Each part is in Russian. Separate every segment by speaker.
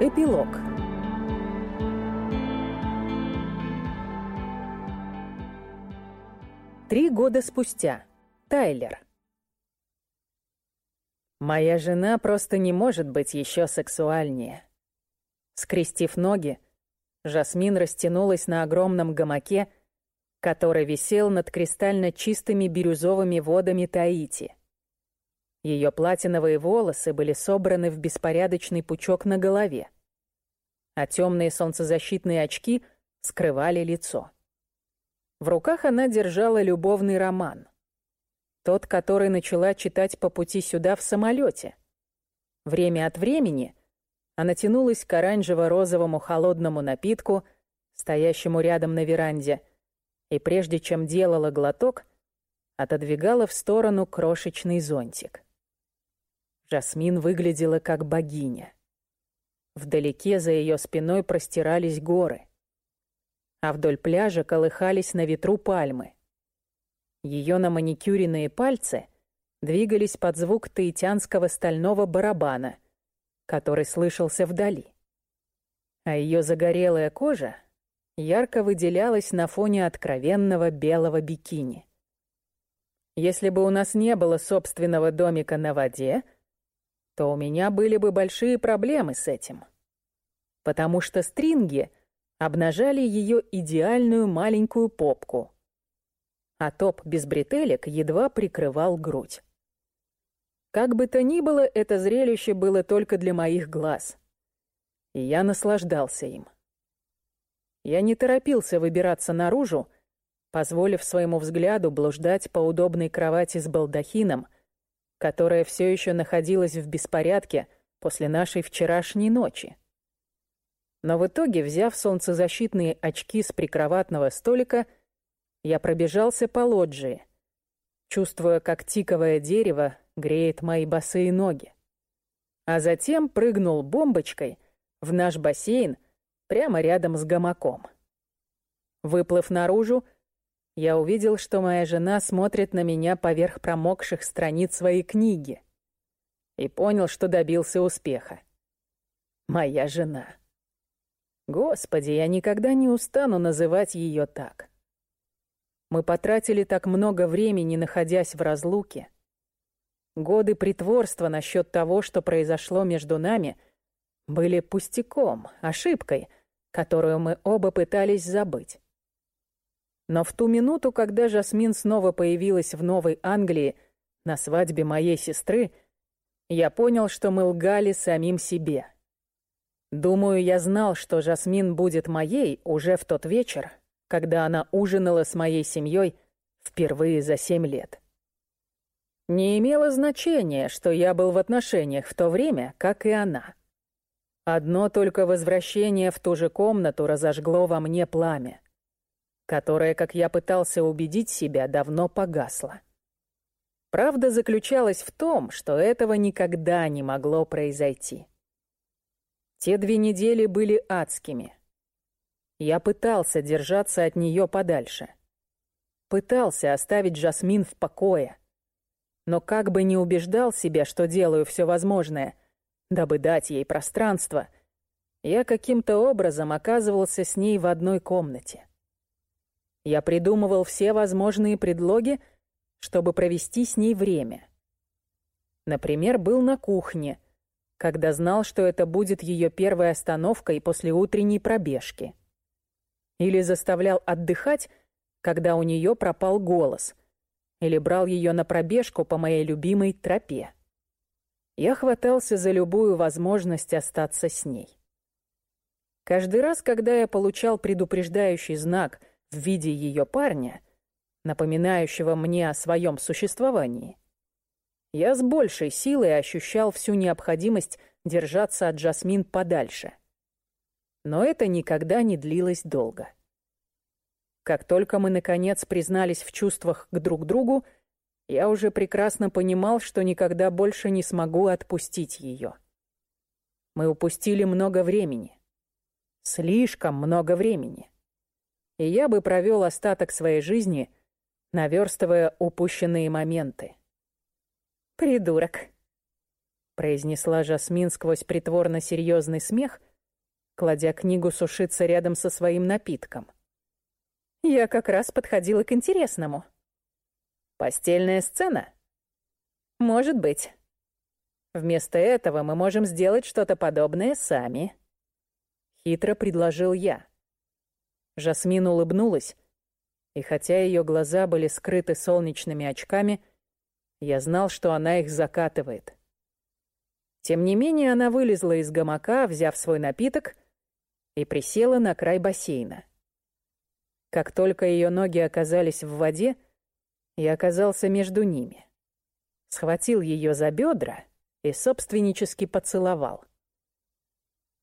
Speaker 1: Эпилог Три года спустя. Тайлер. Моя жена просто не может быть еще сексуальнее. Скрестив ноги, Жасмин растянулась на огромном гамаке, который висел над кристально чистыми бирюзовыми водами Таити. Ее платиновые волосы были собраны в беспорядочный пучок на голове, а темные солнцезащитные очки скрывали лицо. В руках она держала любовный роман — тот, который начала читать по пути сюда в самолете. Время от времени она тянулась к оранжево-розовому холодному напитку, стоящему рядом на веранде, и прежде чем делала глоток, отодвигала в сторону крошечный зонтик. Жасмин выглядела как богиня. Вдалеке за ее спиной простирались горы, а вдоль пляжа колыхались на ветру пальмы. Ее наманикюренные пальцы двигались под звук таитянского стального барабана, который слышался вдали. А ее загорелая кожа ярко выделялась на фоне откровенного белого бикини. Если бы у нас не было собственного домика на воде, то у меня были бы большие проблемы с этим. Потому что стринги обнажали ее идеальную маленькую попку — а топ без бретелек едва прикрывал грудь. Как бы то ни было, это зрелище было только для моих глаз. И я наслаждался им. Я не торопился выбираться наружу, позволив своему взгляду блуждать по удобной кровати с балдахином, которая все еще находилась в беспорядке после нашей вчерашней ночи. Но в итоге, взяв солнцезащитные очки с прикроватного столика, я пробежался по лоджии, чувствуя, как тиковое дерево греет мои босые ноги. А затем прыгнул бомбочкой в наш бассейн прямо рядом с гамаком. Выплыв наружу, я увидел, что моя жена смотрит на меня поверх промокших страниц своей книги и понял, что добился успеха. Моя жена. Господи, я никогда не устану называть ее так. Мы потратили так много времени, находясь в разлуке. Годы притворства насчет того, что произошло между нами, были пустяком, ошибкой, которую мы оба пытались забыть. Но в ту минуту, когда Жасмин снова появилась в Новой Англии на свадьбе моей сестры, я понял, что мы лгали самим себе. Думаю, я знал, что Жасмин будет моей уже в тот вечер, когда она ужинала с моей семьей впервые за семь лет. Не имело значения, что я был в отношениях в то время, как и она. Одно только возвращение в ту же комнату разожгло во мне пламя, которое, как я пытался убедить себя, давно погасло. Правда заключалась в том, что этого никогда не могло произойти. Те две недели были адскими. Я пытался держаться от нее подальше. Пытался оставить Жасмин в покое. Но как бы не убеждал себя, что делаю все возможное, дабы дать ей пространство, я каким-то образом оказывался с ней в одной комнате. Я придумывал все возможные предлоги, чтобы провести с ней время. Например, был на кухне, когда знал, что это будет ее первой остановкой после утренней пробежки — или заставлял отдыхать, когда у нее пропал голос. Или брал ее на пробежку по моей любимой тропе. Я хватался за любую возможность остаться с ней. Каждый раз, когда я получал предупреждающий знак в виде ее парня, напоминающего мне о своем существовании, я с большей силой ощущал всю необходимость держаться от Джасмин подальше — но это никогда не длилось долго. Как только мы, наконец, признались в чувствах к друг другу, я уже прекрасно понимал, что никогда больше не смогу отпустить ее. Мы упустили много времени. Слишком много времени. И я бы провел остаток своей жизни, наверстывая упущенные моменты.
Speaker 2: «Придурок», —
Speaker 1: произнесла Жасмин сквозь притворно серьезный смех — кладя книгу сушиться рядом со своим напитком. «Я как раз подходила к интересному». «Постельная сцена?» «Может быть. Вместо этого мы можем сделать что-то подобное сами». Хитро предложил я. Жасмин улыбнулась, и хотя ее глаза были скрыты солнечными очками, я знал, что она их закатывает. Тем не менее, она вылезла из гамака, взяв свой напиток, и присела на край бассейна. Как только ее ноги оказались в воде, я оказался между ними. Схватил ее за бедра и собственнически поцеловал.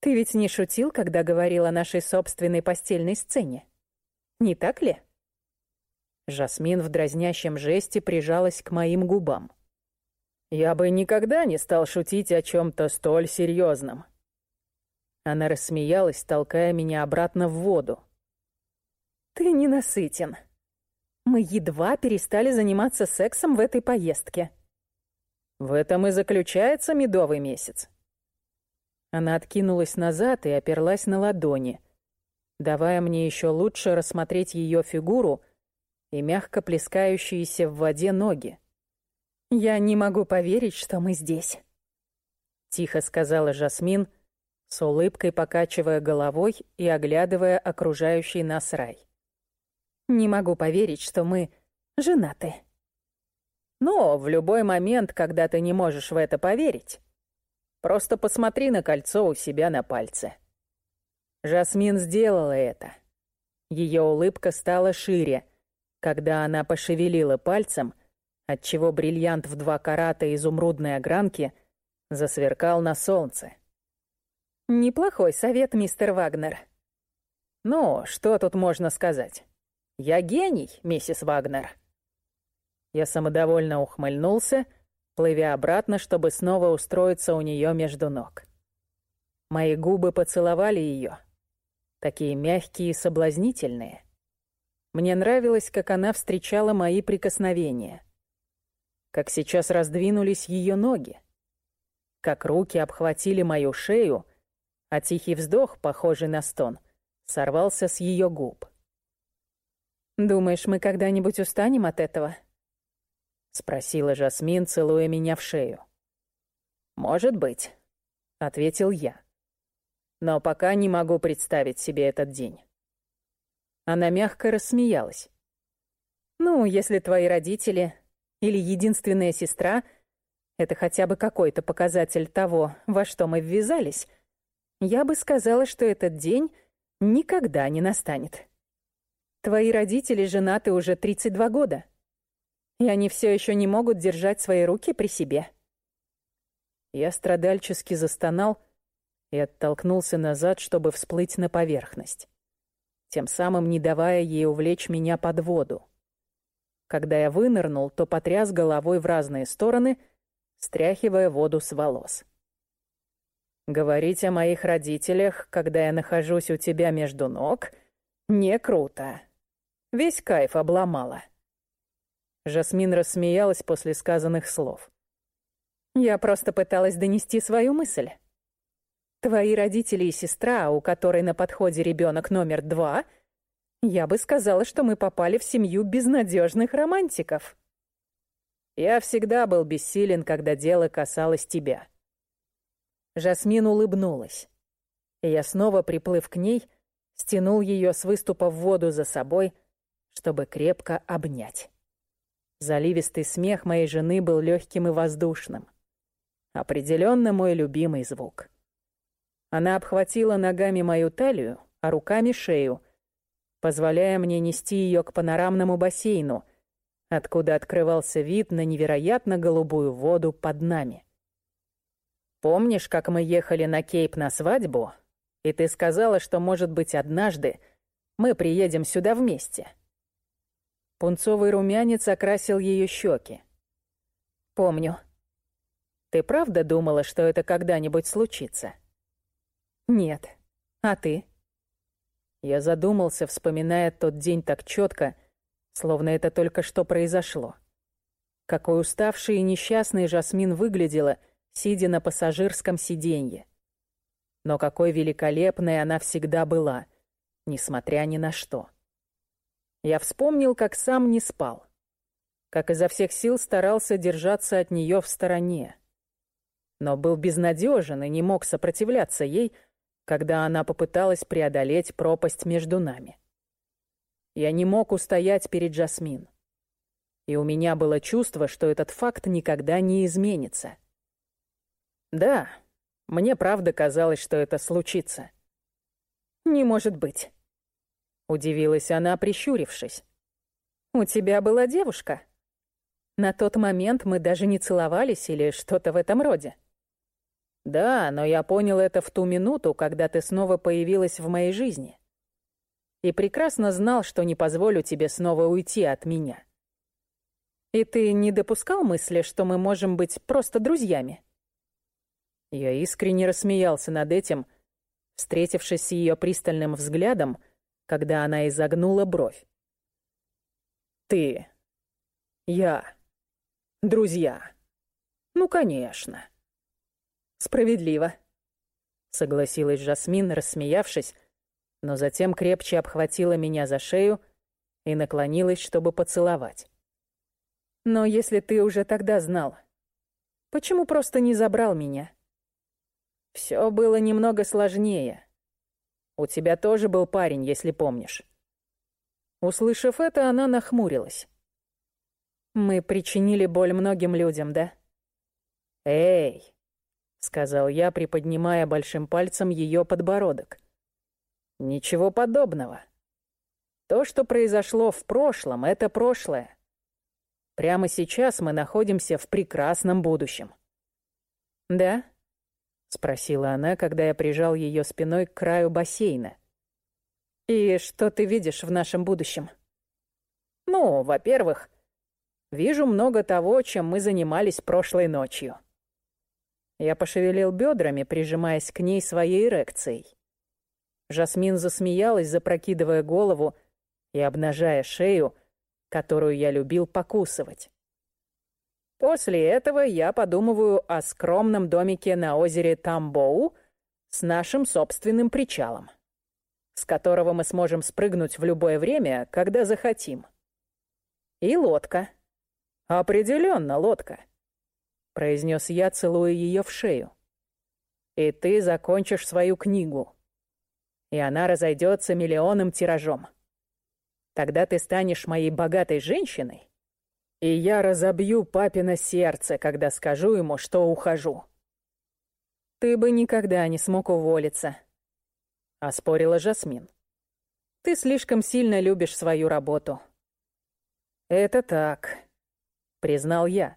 Speaker 1: «Ты ведь не шутил, когда говорил о нашей собственной постельной сцене? Не так ли?» Жасмин в дразнящем жесте прижалась к моим губам. «Я бы никогда не стал шутить о чем-то столь серьезном. Она рассмеялась, толкая меня обратно в воду. «Ты ненасытен. Мы едва перестали заниматься сексом в этой поездке». «В этом и заключается медовый месяц». Она откинулась назад и оперлась на ладони, давая мне еще лучше рассмотреть ее фигуру и мягко плескающиеся в воде ноги. «Я не могу поверить, что мы здесь», — тихо сказала Жасмин, с улыбкой покачивая головой и оглядывая окружающий нас рай. «Не могу поверить, что мы женаты». «Но в любой момент, когда ты не можешь в это поверить, просто посмотри на кольцо у себя на пальце». Жасмин сделала это. Ее улыбка стала шире, когда она пошевелила пальцем, отчего бриллиант в два карата изумрудной огранки засверкал на солнце. Неплохой совет, мистер Вагнер. Ну, что тут можно сказать? Я гений, миссис Вагнер. Я самодовольно ухмыльнулся, плывя обратно, чтобы снова устроиться у нее между ног. Мои губы поцеловали ее, такие мягкие и соблазнительные. Мне нравилось, как она встречала мои прикосновения, как сейчас раздвинулись ее ноги, как руки обхватили мою шею — а тихий вздох, похожий на стон, сорвался с ее губ. «Думаешь, мы когда-нибудь устанем от этого?» — спросила Жасмин, целуя меня в шею. «Может быть», — ответил я. «Но пока не могу представить себе этот день». Она мягко рассмеялась. «Ну, если твои родители или единственная сестра — это хотя бы какой-то показатель того, во что мы ввязались, я бы сказала, что этот день никогда не настанет. Твои родители женаты уже 32 года, и они все еще не могут держать свои руки при себе. Я страдальчески застонал и оттолкнулся назад, чтобы всплыть на поверхность, тем самым не давая ей увлечь меня под воду. Когда я вынырнул, то потряс головой в разные стороны, стряхивая воду с волос. Говорить о моих родителях, когда я нахожусь у тебя между ног, не круто. Весь кайф обломала. Жасмин рассмеялась после сказанных слов. Я просто пыталась донести свою мысль. Твои родители и сестра, у которой на подходе ребенок номер два, я бы сказала, что мы попали в семью безнадежных романтиков. Я всегда был бессилен, когда дело касалось тебя. Жасмин улыбнулась. И я снова, приплыв к ней, стянул ее с выступа в воду за собой, чтобы крепко обнять. Заливистый смех моей жены был легким и воздушным. Определенно мой любимый звук. Она обхватила ногами мою талию, а руками шею, позволяя мне нести ее к панорамному бассейну, откуда открывался вид на невероятно голубую воду под нами. Помнишь, как мы ехали на Кейп на свадьбу, и ты сказала, что, может быть, однажды мы приедем сюда вместе?» Пунцовый румянец окрасил ее щеки. «Помню. Ты правда думала, что это когда-нибудь случится?» «Нет. А ты?» Я задумался, вспоминая тот день так четко, словно это только что произошло. Какой уставший и несчастный Жасмин выглядела, сидя на пассажирском сиденье. Но какой великолепной она всегда была, несмотря ни на что. Я вспомнил, как сам не спал, как изо всех сил старался держаться от нее в стороне. Но был безнадежен и не мог сопротивляться ей, когда она попыталась преодолеть пропасть между нами. Я не мог устоять перед Жасмин. И у меня было чувство, что этот факт никогда не изменится. Да, мне правда казалось, что это случится. «Не может быть», — удивилась она, прищурившись. «У тебя была девушка. На тот момент мы даже не целовались или что-то в этом роде». «Да, но я понял это в ту минуту, когда ты снова появилась в моей жизни. И прекрасно знал, что не позволю тебе снова уйти от меня. И ты не допускал мысли, что мы можем быть просто друзьями?» Я искренне рассмеялся над этим, встретившись с ее пристальным взглядом, когда она изогнула бровь. «Ты. Я. Друзья. Ну, конечно». «Справедливо», — согласилась Жасмин, рассмеявшись, но затем крепче обхватила меня за шею и наклонилась, чтобы поцеловать. «Но если ты уже тогда знал, почему просто не забрал меня?» «Все было немного сложнее. У тебя тоже был парень, если помнишь». Услышав это, она нахмурилась. «Мы причинили боль многим людям, да?» «Эй!» — сказал я, приподнимая большим пальцем ее подбородок. «Ничего подобного. То, что произошло в прошлом, — это прошлое. Прямо сейчас мы находимся в прекрасном будущем». «Да?» — спросила она, когда я прижал ее спиной к краю бассейна. «И что ты видишь в нашем будущем?» «Ну, во-первых, вижу много того, чем мы занимались прошлой ночью». Я пошевелил бедрами, прижимаясь к ней своей эрекцией. Жасмин засмеялась, запрокидывая голову и обнажая шею, которую я любил покусывать. После этого я подумываю о скромном домике на озере Тамбоу с нашим собственным причалом, с которого мы сможем спрыгнуть в любое время, когда захотим. И лодка. Определенно лодка произнес я, целуя ее в шею. И ты закончишь свою книгу. И она разойдется миллионным тиражом. Тогда ты станешь моей богатой женщиной, и я разобью папино сердце, когда скажу ему, что ухожу. Ты бы никогда не смог уволиться, — оспорила Жасмин. Ты слишком сильно любишь свою работу. Это так, — признал я.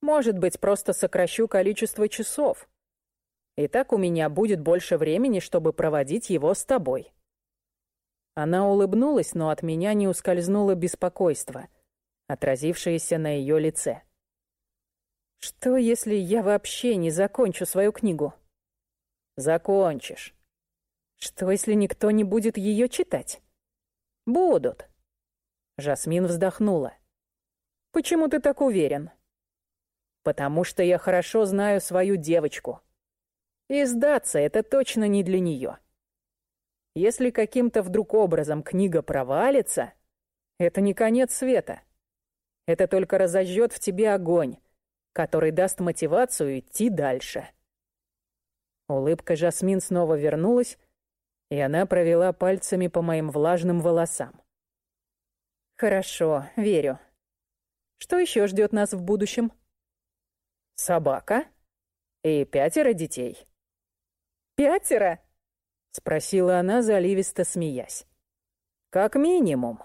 Speaker 1: Может быть, просто сокращу количество часов. И так у меня будет больше времени, чтобы проводить его с тобой». Она улыбнулась, но от меня не ускользнуло беспокойство, отразившееся на ее лице. «Что, если я вообще не закончу свою книгу?» «Закончишь». «Что, если никто не будет ее читать?» «Будут». Жасмин вздохнула. «Почему ты так уверен?» потому что я хорошо знаю свою девочку. И сдаться это точно не для нее. Если каким-то вдруг образом книга провалится, это не конец света. Это только разожжет в тебе огонь, который даст мотивацию идти дальше. Улыбка Жасмин снова вернулась, и она провела пальцами по моим влажным волосам. «Хорошо, верю. Что еще ждет нас в будущем?» собака и пятеро детей. «Пятеро?» — спросила она, заливисто смеясь. «Как минимум».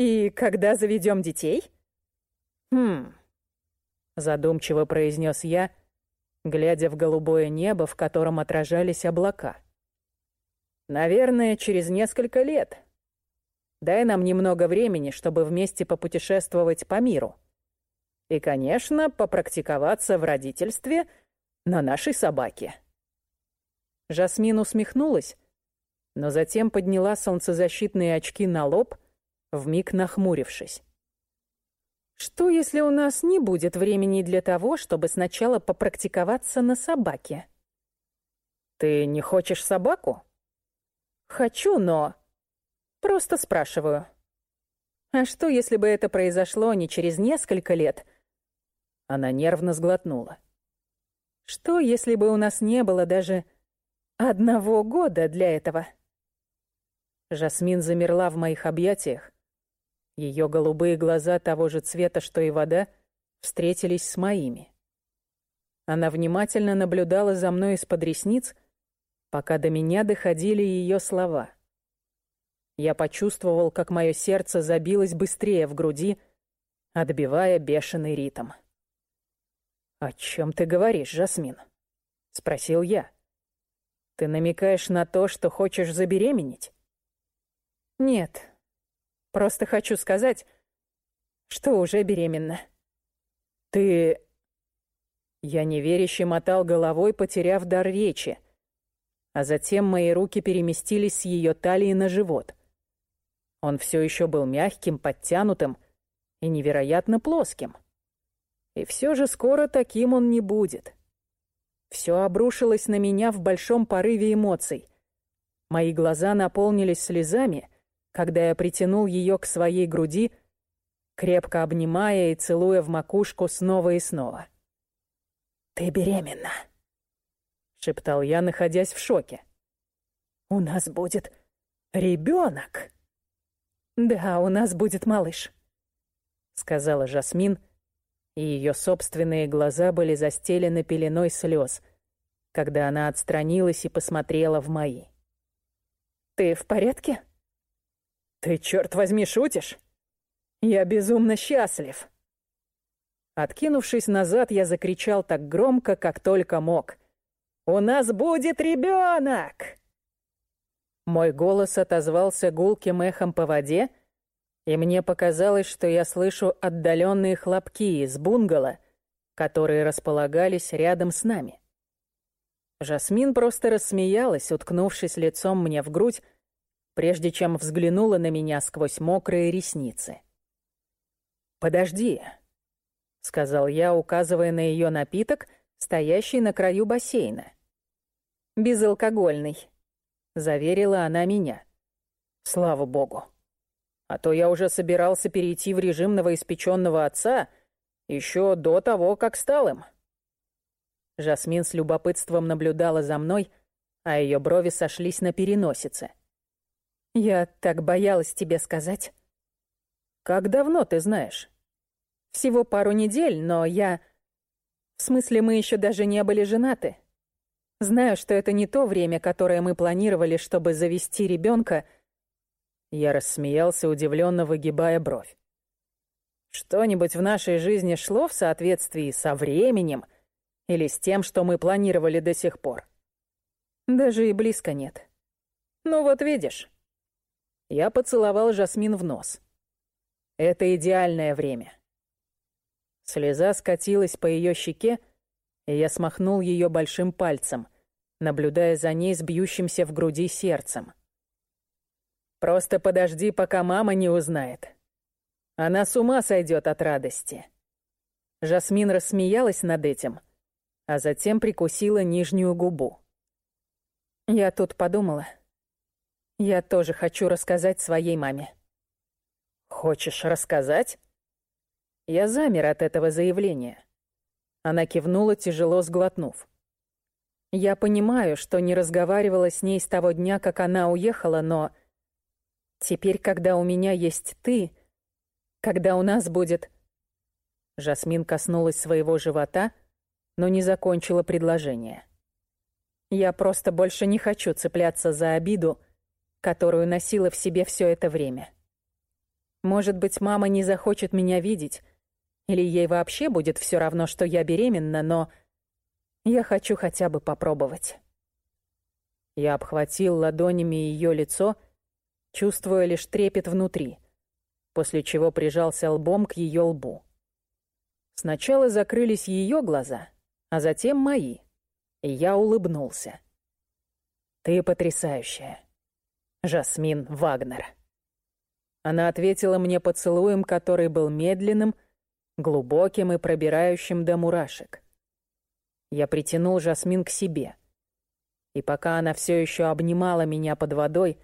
Speaker 1: «И когда заведем детей?» «Хм...» — задумчиво произнес я, глядя в голубое небо, в котором отражались облака. «Наверное, через несколько лет. Дай нам немного времени, чтобы вместе попутешествовать по миру». И, конечно, попрактиковаться в родительстве на нашей собаке. Жасмин усмехнулась, но затем подняла солнцезащитные очки на лоб, вмиг нахмурившись. «Что, если у нас не будет времени для того, чтобы сначала попрактиковаться на собаке?» «Ты не хочешь собаку?» «Хочу, но...» «Просто спрашиваю». «А что, если бы это произошло не через несколько лет?» Она нервно сглотнула. «Что, если бы у нас не было даже одного года для этого?» Жасмин замерла в моих объятиях. Ее голубые глаза того же цвета, что и вода, встретились с моими. Она внимательно наблюдала за мной из-под ресниц, пока до меня доходили ее слова. Я почувствовал, как мое сердце забилось быстрее в груди, отбивая бешеный ритм. «О чем ты говоришь, Жасмин?» — спросил я. «Ты намекаешь на то, что хочешь забеременеть?» «Нет. Просто хочу сказать, что уже беременна». «Ты...» Я неверяще мотал головой, потеряв дар речи — а затем мои руки переместились с ее талии на живот. Он все еще был мягким, подтянутым и невероятно плоским. И все же скоро таким он не будет. Все обрушилось на меня в большом порыве эмоций. Мои глаза наполнились слезами, когда я притянул ее к своей груди, крепко обнимая и целуя в макушку снова и снова. «Ты беременна!» — шептал я, находясь в шоке. «У нас будет ребенок!» «Да, у нас будет малыш», — сказала Жасмин, и ее собственные глаза были застелены пеленой слез, когда она отстранилась и посмотрела в мои. «Ты в порядке?» «Ты, черт возьми, шутишь? Я безумно счастлив!» Откинувшись назад, я закричал так громко, как только мог. У нас будет ребенок!» Мой голос отозвался гулким эхом по воде, и мне показалось, что я слышу отдаленные хлопки из бунгало, которые располагались рядом с нами. Жасмин просто рассмеялась, уткнувшись лицом мне в грудь, прежде чем взглянула на меня сквозь мокрые ресницы. «Подожди», — сказал я, указывая на ее напиток, стоящий на краю бассейна безалкогольный», — заверила она меня. «Слава богу. А то я уже собирался перейти в режим новоиспеченного отца еще до того, как стал им». Жасмин с любопытством наблюдала за мной, а ее брови сошлись на переносице. «Я так боялась тебе сказать». «Как давно ты знаешь?» «Всего пару недель, но я...» «В смысле, мы еще даже не были женаты. Знаю, что это не то время, которое мы планировали, чтобы завести ребенка. Я рассмеялся, удивленно выгибая бровь. Что-нибудь в нашей жизни шло в соответствии со временем или с тем, что мы планировали до сих пор? Даже и близко нет. Ну вот видишь. Я поцеловал Жасмин в нос. Это идеальное время. Слеза скатилась по ее щеке, и я смахнул ее большим пальцем, наблюдая за ней с бьющимся в груди сердцем. «Просто подожди, пока мама не узнает. Она с ума сойдет от радости». Жасмин рассмеялась над этим, а затем прикусила нижнюю губу. «Я тут подумала. Я тоже хочу рассказать своей маме». «Хочешь рассказать?» Я замер от этого заявления. Она кивнула, тяжело сглотнув. «Я понимаю, что не разговаривала с ней с того дня, как она уехала, но... Теперь, когда у меня есть ты, когда у нас будет...» Жасмин коснулась своего живота, но не закончила предложение. «Я просто больше не хочу цепляться за обиду, которую носила в себе все это время. Может быть, мама не захочет меня видеть, или ей вообще будет все равно, что я беременна, но я хочу хотя бы попробовать. Я обхватил ладонями ее лицо, чувствуя лишь трепет внутри, после чего прижался лбом к ее лбу. Сначала закрылись ее глаза, а затем мои, и я улыбнулся. «Ты потрясающая, Жасмин Вагнер». Она ответила мне поцелуем, который был медленным, глубоким и пробирающим до мурашек. Я притянул Жасмин к себе. И пока она все еще обнимала меня под водой,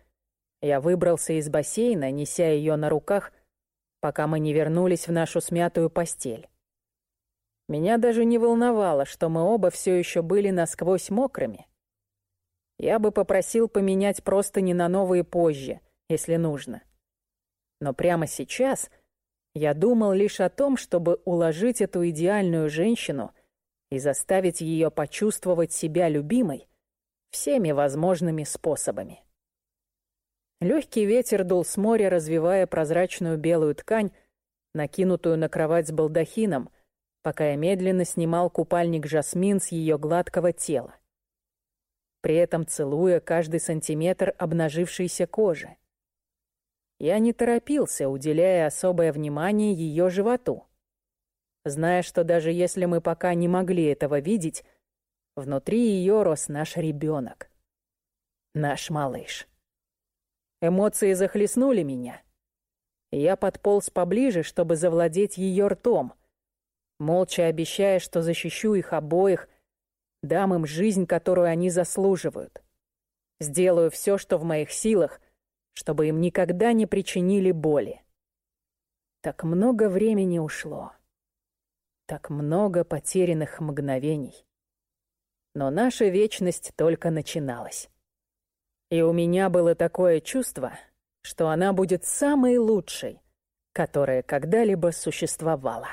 Speaker 1: я выбрался из бассейна, неся ее на руках, пока мы не вернулись в нашу смятую постель. Меня даже не волновало, что мы оба все еще были насквозь мокрыми. Я бы попросил поменять просто не на новые позже, если нужно. Но прямо сейчас я думал лишь о том, чтобы уложить эту идеальную женщину и заставить ее почувствовать себя любимой всеми возможными способами. Легкий ветер дул с моря, развивая прозрачную белую ткань, накинутую на кровать с балдахином, пока я медленно снимал купальник Жасмин с ее гладкого тела, при этом целуя каждый сантиметр обнажившейся кожи. Я не торопился, уделяя особое внимание ее животу, зная, что даже если мы пока не могли этого видеть, внутри ее рос наш ребенок, наш малыш. Эмоции захлестнули меня. Я подполз поближе, чтобы завладеть ее ртом, молча обещая, что защищу их обоих, дам им жизнь, которую они заслуживают. Сделаю все, что в моих силах, чтобы им никогда не причинили боли. Так много времени ушло. Так много потерянных мгновений. Но наша вечность только начиналась. И у меня было такое чувство, что она будет самой лучшей, которая когда-либо существовала.